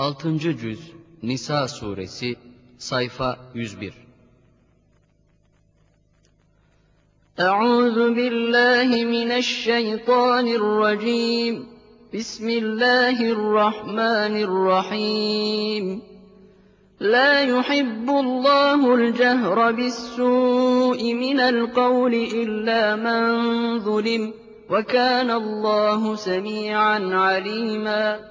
6. Cüz Nisa Suresi Sayfa 101 أعوذ بالله من الشيطان الرجيم بسم الله الرحمن الرحيم لا يحب الله الجهر بالسوء من القول إلا من ظلم وكان الله سميعا عليما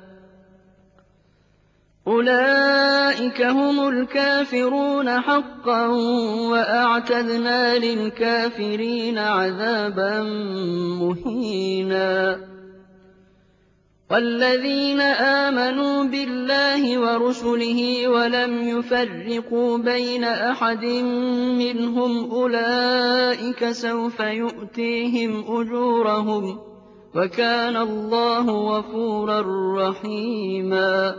أُولَٰئِكَ هُمُ الْكَافِرُونَ حَقًّا ۖ وَأَعْتَدْنَا لِلْكَافِرِينَ عَذَابًا مُّهِينًا. وَالَّذِينَ آمَنُوا بِاللَّهِ وَرُسُلِهِ وَلَمْ يُفَرِّقُوا بَيْنَ أَحَدٍ مِّنْهُمْ أُولَٰئِكَ سَوْفَ يُؤْتِيهِمْ أُجُورَهُمْ ۗ وَكَانَ اللَّهُ غَفُورًا رَّحِيمًا.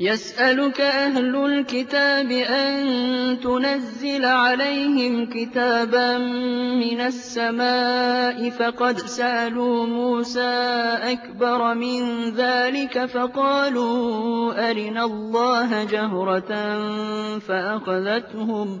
يَسْأَلُكَ أَهْلُ الْكِتَابِ أَن تُنَزِّلَ عَلَيْهِمْ كِتَابًا مِّنَ السَّمَاءِ فَقَدْ سَأَلُوا مُوسَىٰ أَكْبَرَ مِن ذَٰلِكَ فَقَالُوا أَرِنَا اللَّهَ جَهْرَةً فَأَخَذَتْهُمُ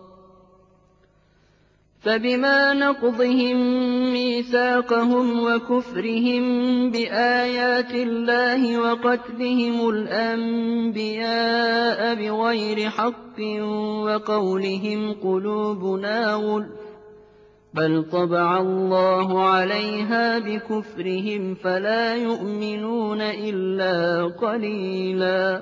فَبِمَا نَقْضِهِم مِّيثَاقَهُمْ وَكُفْرِهِم بِآيَاتِ اللَّهِ وَقَتْلِهِمُ الْأَنبِيَاءَ بِغَيْرِ حَقٍّ وَقَوْلِهِمْ قُلُوبُنَا غُلْفٌ ۚ بَلْ طَبَعَ اللَّهُ عَلَيْهَا بِكُفْرِهِمْ فَلَا يُؤْمِنُونَ إِلَّا قَلِيلًا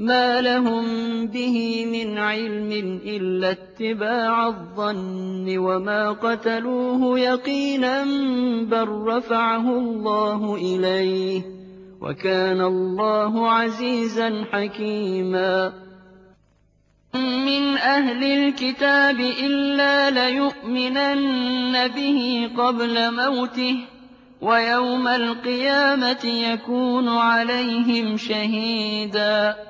مَا لَهُم بِهِ مِنْ عِلْمٍ إِلَّا اتِّبَاعَ الظَّنِّ وَمَا قَتَلُوهُ يَقِينًا بَل رَّفَعَهُ اللَّهُ إِلَيْهِ ۚ وَكَانَ اللَّهُ عَزِيزًا حَكِيمًا مِّنْ أَهْلِ الْكِتَابِ إِلَّا لَيُؤْمِنَنَّ بِهِ قَبْلَ مَوْتِهِ ۖ وَيَوْمَ الْقِيَامَةِ يَكُونُ عَلَيْهِمْ شَهِيدًا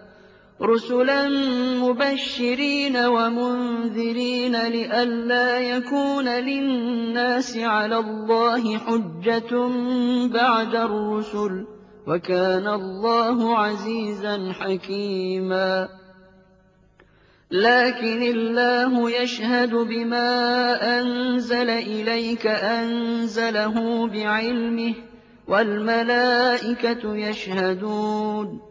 رُّسُلًا مُّبَشِّرِينَ وَمُنذِرِينَ لِئَلَّا يَكُونَ لِلنَّاسِ عَلَى اللَّهِ حُجَّةٌ بَعْدَ الرُّسُلِ ۚ وَكَانَ اللَّهُ عَزِيزًا حَكِيمًا. لَّٰكِنِ اللَّهُ يَشْهَدُ بِمَا أَنزَلَ إِلَيْكَ أَنزَلَهُ بِعِلْمِهِ ۖ وَالْمَلَائِكَةُ يَشْهَدُونَ ۚ.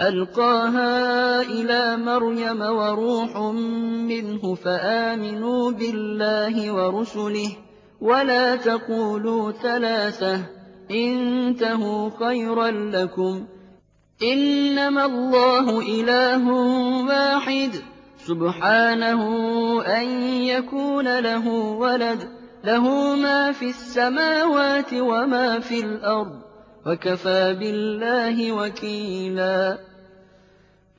أَلْقَاهَا إِلَىٰ مَرْيَمَ وَرُوحٌ مِّنْهُ فَآمِنُوا بِاللَّهِ وَرُسُلِهِ ۖ وَلَا تَقُولُوا ثَلَاثَةٌ ۚ انتهوا خيرا لكم إنما الله إله واحد سبحانه أن يكون له ولد له ما في السماوات وما في الأرض وكفى بالله وكيلا.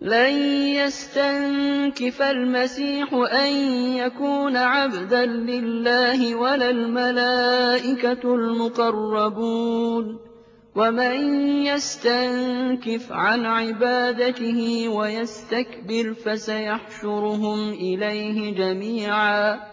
لن يستنكف المسيح أن يكون عبدا لله ولا الملائكة المقربون. ومن يستنكف عن عبادته ويستكبر فسيحشرهم إليه جميعا.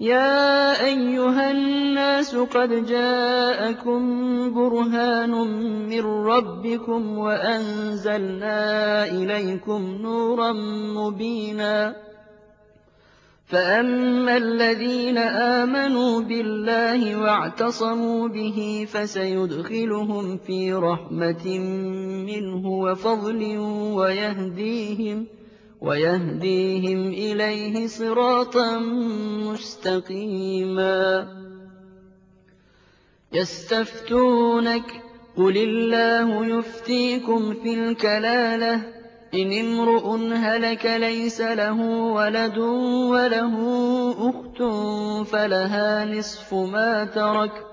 يَا أَيُّهَا النَّاسُ قَدْ جَاءَكُم بُرْهَانٌ مِّن رَّبِّكُمْ وَأَنزَلْنَا إِلَيْكُمْ نُورًا مُّبِينًا. فَأَمَّا الَّذِينَ آمَنُوا بِاللَّهِ وَاعْتَصَمُوا بِهِ فَسَيُدْخِلُهُمْ فِي رَحْمَةٍ مِّنْهُ وَفَضْلٍ وَيَهْدِيهِمْ وَيَهْدِيهِمْ إِلَيْهِ صِرَاطًا مُّسْتَقِيمًا. يَسْتَفْتُونَكَ ۖ قُلِ اللَّهُ يُفْتِيكُمْ فِي الْكَلَالَةِ ۚ إِنِ امْرُؤٌ هَلَكَ لَيْسَ لَهُ وَلَدٌ وَلَهُ أُخْتٌ فَلَهَا نِصْفُ مَا تَرَكَ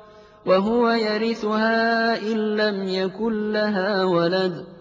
وَهُوَ يَرِثُهَا إِن لَّمْ يَكُن لَّهَا وَلَدٌ.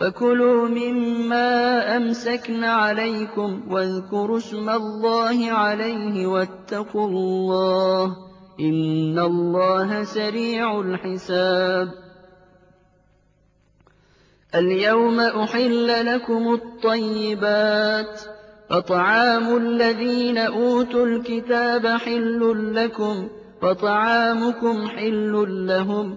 فَكُلُوا مِمَّا أَمْسَكْنَ عَلَيْكُمْ وَاذْكُرُوا اسْمَ اللَّهِ عَلَيْهِ وَاتَّقُوا اللَّهَ ۚ إِنَّ اللَّهَ سَرِيعُ الْحِسَابِ. الْيَوْمَ أُحِلَّ لَكُمُ الطَّيِّبَاتُ ۚ فَطَعَامُ الَّذِينَ أُوتُوا الْكِتَابَ حِلٌّ لَّكُمْ وَطَعَامُكُمْ حِلٌّ لَّهُمْ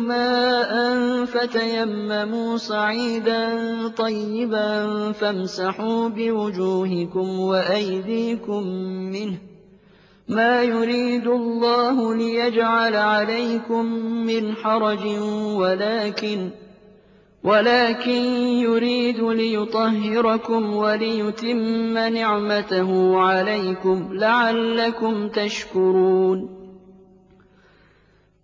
مَاءً فَتَيَمَّمُوا صَعِيدًا طَيِّبًا فَامْسَحُوا بِوُجُوهِكُمْ وَأَيْدِيكُم مِّنْهُ ۚ مَا يُرِيدُ اللَّهُ لِيَجْعَلَ عَلَيْكُم مِّنْ حَرَجٍ وَلَٰكِن يُرِيدُ لِيُطَهِّرَكُمْ وَلِيُتِمَّ نِعْمَتَهُ عَلَيْكُمْ لَعَلَّكُمْ تَشْكُرُونَ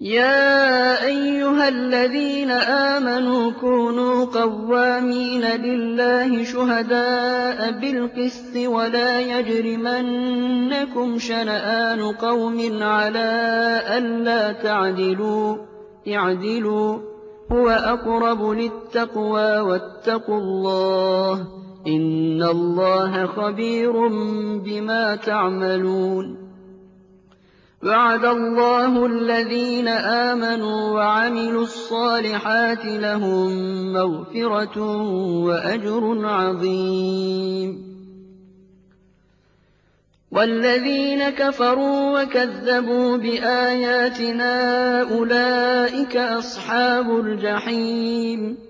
يَا أَيُّهَا الَّذِينَ آمَنُوا كُونُوا قَوَّامِينَ لِلَّهِ شُهَدَاءَ بِالْقِسْطِ ۖ وَلَا يَجْرِمَنَّكُمْ شَنَآنُ قَوْمٍ عَلَىٰ أَلَّا تَعْدِلُوا ۚ اعْدِلُوا هُوَ أَقْرَبُ لِلتَّقْوَىٰ ۖ وَاتَّقُوا اللَّهَ ۚ إِنَّ اللَّهَ خَبِيرٌ بِمَا تَعْمَلُونَ وَعَدَ اللَّهُ الَّذِينَ آمَنُوا وَعَمِلُوا الصَّالِحَاتِ لَهُم مَّغْفِرَةٌ وَأَجْرٌ عَظِيمٌ. وَالَّذِينَ كَفَرُوا وَكَذَّبُوا بِآيَاتِنَا أُولَٰئِكَ أَصْحَابُ الْجَحِيمِ.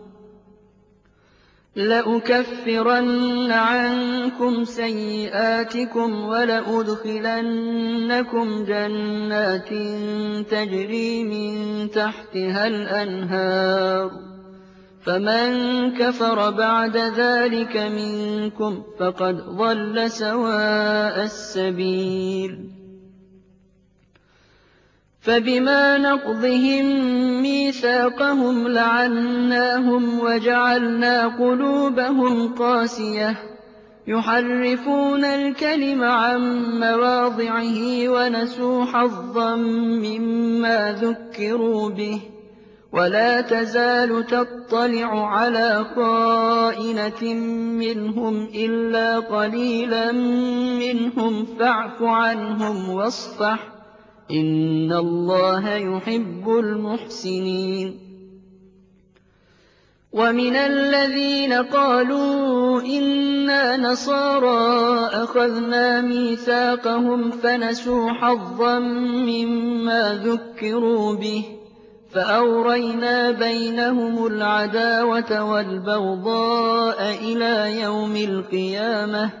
لَأُكَفِّرَنَّ عَنكُمْ سَيِّئَاتِكُمْ وَلَأُدْخِلَنَّكُمْ جَنَّاتٍ تَجْرِي مِن تَحْتِهَا الْأَنْهَارُ ۚ. فَمَن كَفَرَ بَعْدَ ذَٰلِكَ مِنكُمْ فَقَدْ ضَلَّ سَوَاءَ السَّبِيلِ. فَبِمَا نَقْضِهِم مِّيثَاقَهُمْ لَعَنَّاهُمْ وَجَعَلْنَا قُلُوبَهُمْ قَاسِيَةً. يُحَرِّفُونَ الْكَلِمَ عَن مَّوَاضِعِهِ وَنَسُوا حَظًّا مِّمَّا ذُكِّرُوا بِهِ ۚ. وَلَا تَزَالُ تَطَّلِعُ عَلَىٰ خَائِنَةٍ مِّنْهُمْ إِلَّا قَلِيلًا مِّنْهُمْ فَاعْفُ عَنْهُمْ وَاصْفَحْ. إِنَّ اللَّهَ يُحِبُّ الْمُحْسِنِينَ وَمِنَ الَّذِينَ قَالُوا إِنَّا نَصَارَىٰ أَخَذْنَا مِيثَاقَهُمْ فَنَسُوا حَظًّا مِّمَّا ذُكِّرُوا بِهِ فَأَغْرَيْنَا بَيْنَهُمُ الْعَدَاوَةَ وَالْبَغْضَاءَ إِلَىٰ يَوْمِ الْقِيَامَةِ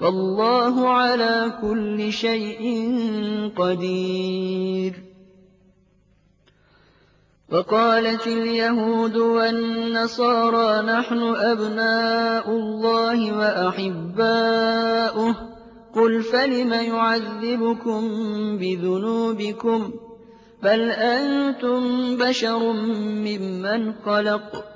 وَاللَّهُ عَلَىٰ كُلِّ شَيْءٍ قَدِيرٌ. وَقَالَتِ الْيَهُودُ وَالنَّصَارَىٰ نَحْنُ أَبْنَاءُ اللَّهِ وَأَحِبَّاؤُهُ ۚ. قُلْ فَلِمَ يُعَذِّبُكُم بِذُنُوبِكُم ۖ؟ بَلْ أَنتُم بَشَرٌ مِّمَّنْ خَلَقَ.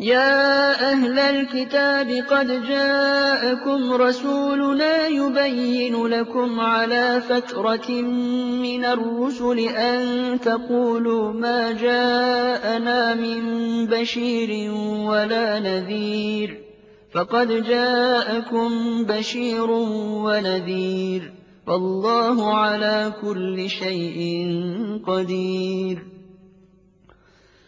يَا أَهْلَ الْكِتَابِ قَدْ جَاءَكُمْ رَسُولُنَا يُبَيِّنُ لَكُمْ عَلَىٰ فَتْرَةٍ مِّنَ الرُّسُلِ أَن تَقُولُوا مَا جَاءَنَا مِن بَشِيرٍ وَلَا نَذِيرٍ. فَقَدْ جَاءَكُم بَشِيرٌ وَنَذِيرٌ ۗ. وَاللَّهُ عَلَىٰ كُلِّ شَيْءٍ قَدِيرٌ.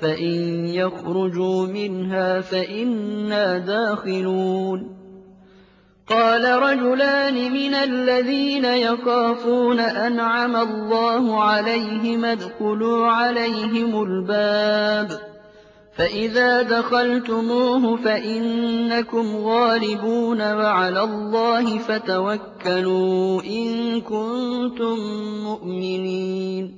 فَإِن يَخْرُجُوا مِنْهَا فَإِنَّا دَاخِلُونَ قَالَ رَجُلَانِ مِنَ الَّذِينَ يَخَافُونَ أَنْعَمَ اللَّهُ عَلَيْهِمْ ادْخُلُوا عَلَيْهِمُ الْبَابَ فَإِذَا دَخَلْتُمُوهُ فَإِنَّكُمْ غَالِبُونَ وَعَلَى اللَّهِ فَتَوَكَّلُوا إِن كُنتُم مُّؤْمِنِينَ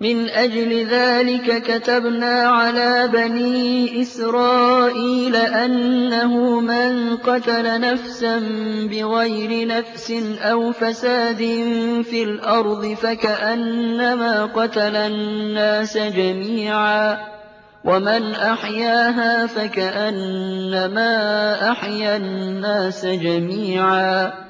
مِنْ أَجْلِ ذَٰلِكَ كَتَبْنَا عَلَىٰ بَنِي إِسْرَائِيلَ أَنَّهُ مَن قَتَلَ نَفْسًا بِغَيْرِ نَفْسٍ أَوْ فَسَادٍ فِي الْأَرْضِ فَكَأَنَّمَا قَتَلَ النَّاسَ جَمِيعًا ۚ وَمَنْ أَحْيَاهَا فَكَأَنَّمَا أَحْيَا النَّاسَ جَمِيعًا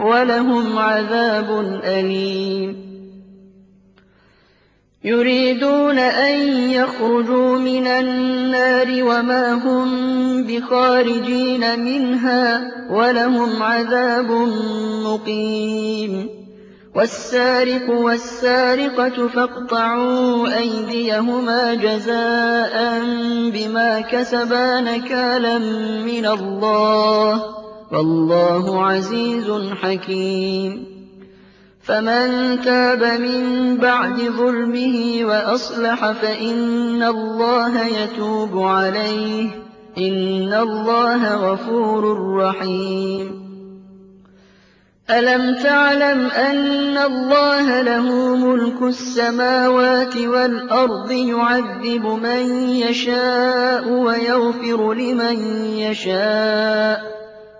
وَلَهُمْ عَذَابٌ أَلِيمٌ. يُرِيدُونَ أَن يَخْرُجُوا مِنَ النَّارِ وَمَا هُم بِخَارِجِينَ مِنْهَا ۖ وَلَهُمْ عَذَابٌ مُّقِيمٌ. وَالسَّارِقُ وَالسَّارِقَةُ فَاقْطَعُوا أَيْدِيَهُمَا جَزَاءً بِمَا كَسَبَا نَكَالًا مِّنَ اللَّهِ. وَاللَّهُ عَزِيزٌ حَكِيمٌ. فَمَن تَابَ مِن بَعْدِ ظُلْمِهِ وَأَصْلَحَ فَإِنَّ اللَّهَ يَتُوبُ عَلَيْهِ ۗ. إِنَّ اللَّهَ غَفُورٌ رَّحِيمٌ. أَلَمْ تَعْلَمْ أَنَّ اللَّهَ لَهُ مُلْكُ السَّمَاوَاتِ وَالْأَرْضِ يُعَذِّبُ مَن يَشَاءُ وَيَغْفِرُ لِمَن يَشَاءُ.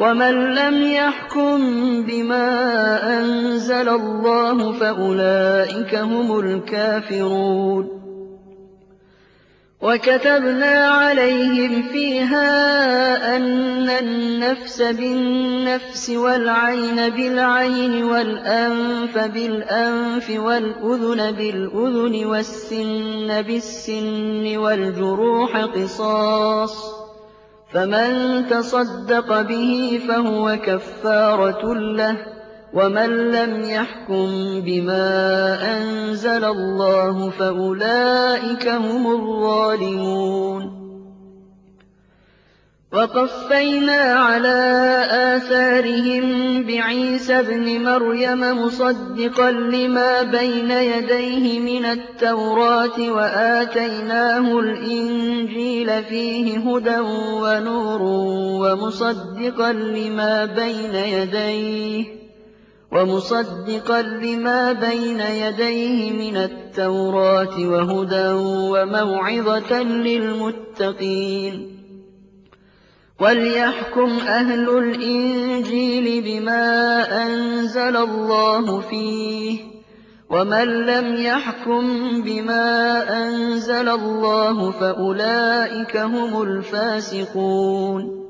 وَمَن لَّمْ يَحْكُم بِمَا أَنزَلَ اللَّهُ فَأُولَٰئِكَ هُمُ الْكَافِرُونَ وَكَتَبْنَا عَلَيْهِمْ فِيهَا أَنَّ النَّفْسَ بِالنَّفْسِ وَالْعَيْنَ بِالْعَيْنِ وَالْأَنفَ بِالْأَنفِ وَالْأُذُنَ بِالْأُذُنِ وَالسِّنَّ بِالسِّنِّ وَالْجُرُوحَ قِصَاصٌ فَمَن تَصَدَّقَ بِهِ فَهُوَ كَفَّارَةٌ لَّهُ ۚ وَمَن لَّمْ يَحْكُم بِمَا أَنزَلَ اللَّهُ فَأُولَٰئِكَ هُمُ الظَّالِمُونَ. وَقَفَّيْنَا عَلَىٰ آثَارِهِم بِعِيسَى ابْنِ مَرْيَمَ مُصَدِّقًا لِّمَا بَيْنَ يَدَيْهِ مِنَ التَّوْرَاةِ وَآتَيْنَاهُ الْإِنجِيلَ فِيهِ هُدًى وَنُورٌ وَمُصَدِّقًا لِّمَا بَيْنَ يَدَيْهِ وَمُصَدِّقًا لِّمَا بَيْنَ يَدَيْهِ مِنَ التَّوْرَاةِ وَهُدًى وَمَوْعِظَةً لِّلْمُتَّقِينَ وَلْيَحْكُمْ أَهْلُ الْإِنجِيلِ بِمَا أَنزَلَ اللَّهُ فِيهِ ۚ وَمَن لَّمْ يَحْكُم بِمَا أَنزَلَ اللَّهُ فَأُولَٰئِكَ هُمُ الْفَاسِقُونَ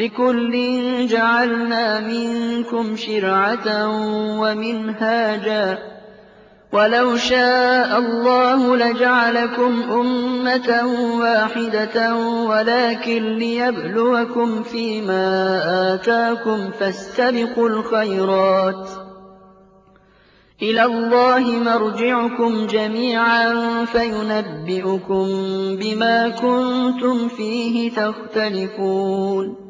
لِكُلٍّ جَعَلْنَا مِنكُمْ شِرْعَةً وَمِنْهَاجًا ۚ. وَلَوْ شَاءَ اللَّهُ لَجَعَلَكُمْ أُمَّةً وَاحِدَةً وَلَٰكِن لِّيَبْلُوَكُمْ فِي مَا آتَاكُمْ ۖ فَاسْتَبِقُوا الْخَيْرَاتِ ۚ. إِلَى اللَّهِ مَرْجِعُكُمْ جَمِيعًا فَيُنَبِّئُكُم بِمَا كُنتُمْ فِيهِ تَخْتَلِفُونَ.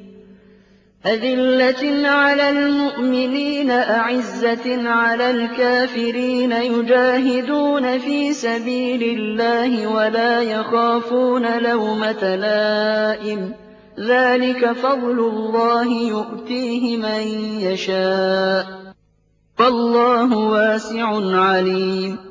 أَعِزَّةٍ عَلَى الْكَافِرِينَ يُجَاهِدُونَ فِي سَبِيلِ اللَّهِ وَلَا يَخَافُونَ لَوْمَةَ لَائِمٍ ۚ. ذَٰلِكَ فَضْلُ اللَّهِ يُؤْتِيهِ مَن يَشَاءُ ۚ. وَاللَّهُ وَاسِعٌ عَلِيمٌ.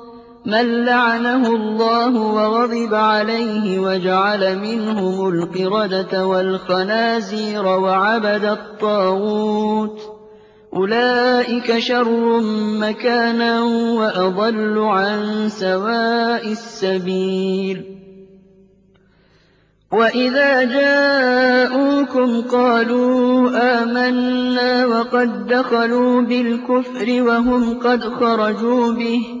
مَن لَّعَنَهُ اللَّهُ وَغَضِبَ عَلَيْهِ وَجَعَلَ مِنْهُمُ الْقِرَدَةَ وَالْخَنَازِيرَ وَعَبَدَ الطَّاغُوتَ ۚ. أُولَٰئِكَ شَرٌّ مَّكَانًا وَأَضَلُّ عَن سَوَاءِ السَّبِيلِ. وَإِذَا جَاءُوكُمْ قَالُوا آمَنَّا وَقَد دَّخَلُوا بِالْكُفْرِ وَهُمْ قَدْ خَرَجُوا بِهِ ۚ.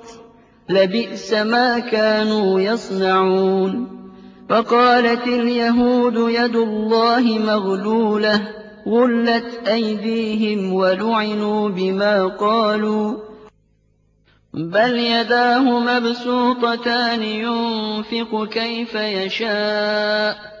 لَبِئْسَ مَا كَانُوا يَصْنَعُونَ. وَقَالَتِ الْيَهُودُ يَدُ اللَّهِ مَغْلُولَةٌ غُلَّتْ أَيْدِيهِمْ وَلُعِنُوا بِمَا قَالُوا. بَلْ يَدَاهُ مَبْسُوطَتَانِ يُنفِقُ كَيْفَ يَشَاءُ ۚ.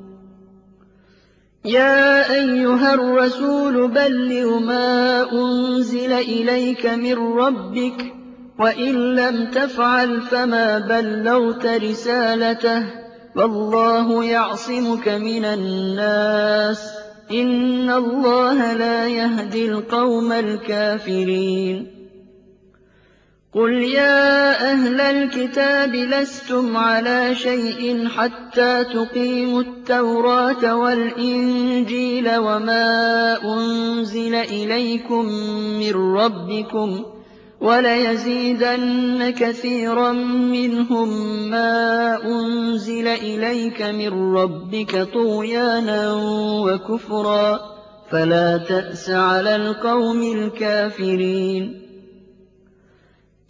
يَا أَيُّهَا الرَّسُولُ بَلِّغْ مَا أُنزِلَ إِلَيْكَ مِن رَّبِّكَ ۖ وَإِن لَّمْ تَفْعَلْ فَمَا بَلَّغْتَ رِسَالَتَهُ ۚ. وَاللَّهُ يَعْصِمُكَ مِنَ النَّاسِ ۗ. إِنَّ اللَّهَ لَا يَهْدِي الْقَوْمَ الْكَافِرِينَ. قُلْ يَا أَهْلَ الْكِتَابِ لَسْتُمْ عَلَىٰ شَيْءٍ حَتَّىٰ تُقِيمُوا التَّوْرَاةَ وَالْإِنجِيلَ وَمَا أُنزِلَ إِلَيْكُم مِّن رَّبِّكُمْ ۗ وَلَيَزِيدَنَّ كَثِيرًا مِّنْهُم مَّا أُنزِلَ إِلَيْكَ مِن رَّبِّكَ طُغْيَانًا وَكُفْرًا ۖ فَلَا تَأْسَ عَلَى الْقَوْمِ الْكَافِرِينَ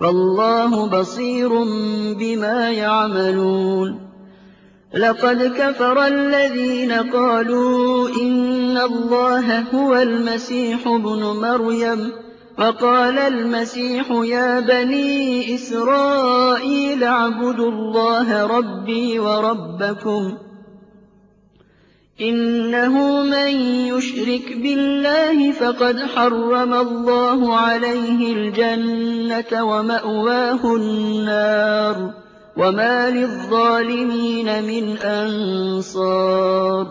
وَاللَّهُ بَصِيرٌ بِمَا يَعْمَلُونَ. لَقَدْ كَفَرَ الَّذِينَ قَالُوا إِنَّ اللَّهَ هُوَ الْمَسِيحُ ابْنُ مَرْيَمَ وَقَالَ الْمَسِيحُ يَا بَنِي إِسْرَائِيلَ اعْبُدُوا اللَّهَ رَبِّي وَرَبَّكُمْ. إِنَّهُ مَن يُشْرِكْ بِاللَّهِ فَقَدْ حَرَّمَ اللَّهُ عَلَيْهِ الْجَنَّةَ وَمَأْوَاهُ النَّارُ ۖ وَمَا لِلظَّالِمِينَ مِنْ أَنصَارٍ.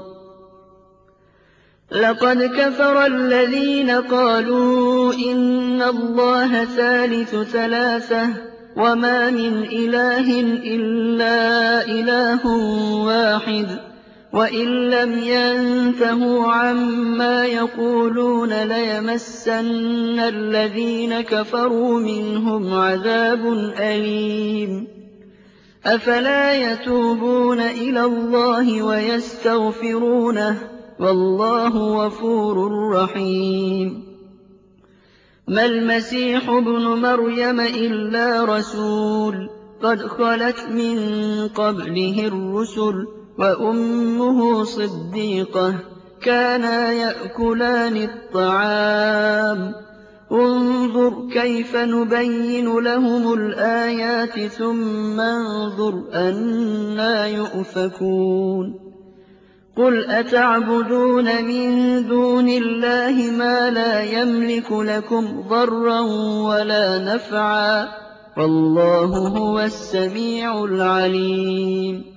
لَقَدْ كَفَرَ الَّذِينَ قَالُوا إِنَّ اللَّهَ ثَالِثُ ثَلَاثَةٍ ۘ وَمَا مِنْ إِلَٰهٍ إِلَّا إِلَٰهٌ وَاحِدٌ. وَإِن لَّمْ يَنتَهُوا عَمَّا يَقُولُونَ لَيَمَسَّنَّ الَّذِينَ كَفَرُوا مِنْهُمْ عَذَابٌ أَلِيمٌ أَفَلَا يَتُوبُونَ إِلَى اللَّهِ وَيَسْتَغْفِرُونَهُ ۗ وَاللَّهُ غَفُورٌ رَّحِيمٌ مَّا الْمَسِيحُ ابْنُ مَرْيَمَ إِلَّا رَسُولٌ قَدْ خَلَتْ مِن قَبْلِهِ الرُّسُلُ وَأُمُّهُ صِدِّيقَةٌ ۖ كَانَا يَأْكُلَانِ الطَّعَامَ ۗ. انظُرْ كَيْفَ نُبَيِّنُ لَهُمُ الْآيَاتِ ثُمَّ انظُرْ أَنَّىٰ يُؤْفَكُونَ. قُلْ أَتَعْبُدُونَ مِن دُونِ اللَّهِ مَا لَا يَمْلِكُ لَكُمْ ضَرًّا وَلَا نَفْعًا ۚ. وَاللَّهُ هُوَ السَّمِيعُ الْعَلِيمُ.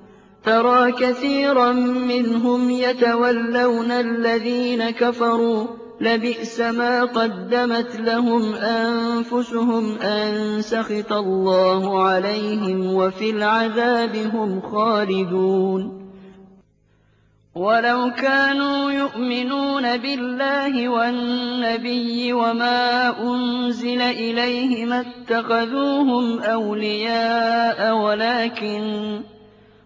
تَرَىٰ كَثِيرًا مِّنْهُمْ يَتَوَلَّوْنَ الَّذِينَ كَفَرُوا ۚ. لَبِئْسَ مَا قَدَّمَتْ لَهُمْ أَنفُسُهُمْ أَن سَخِطَ اللَّهُ عَلَيْهِمْ وَفِي الْعَذَابِ هُمْ خَالِدُونَ. وَلَوْ كَانُوا يُؤْمِنُونَ بِاللَّهِ وَالنَّبِيِّ وَمَا أُنزِلَ إِلَيْهِ مَا اتَّخَذُوهُمْ أَوْلِيَاءَ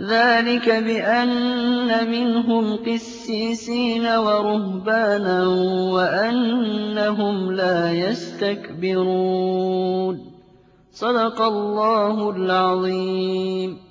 ذَٰلِكَ بِأَنَّ مِنْهُمْ قِسِّيسِينَ وَرُهْبَانًا وَأَنَّهُمْ لَا يَسْتَكْبِرُونَ. صدق الله العظيم.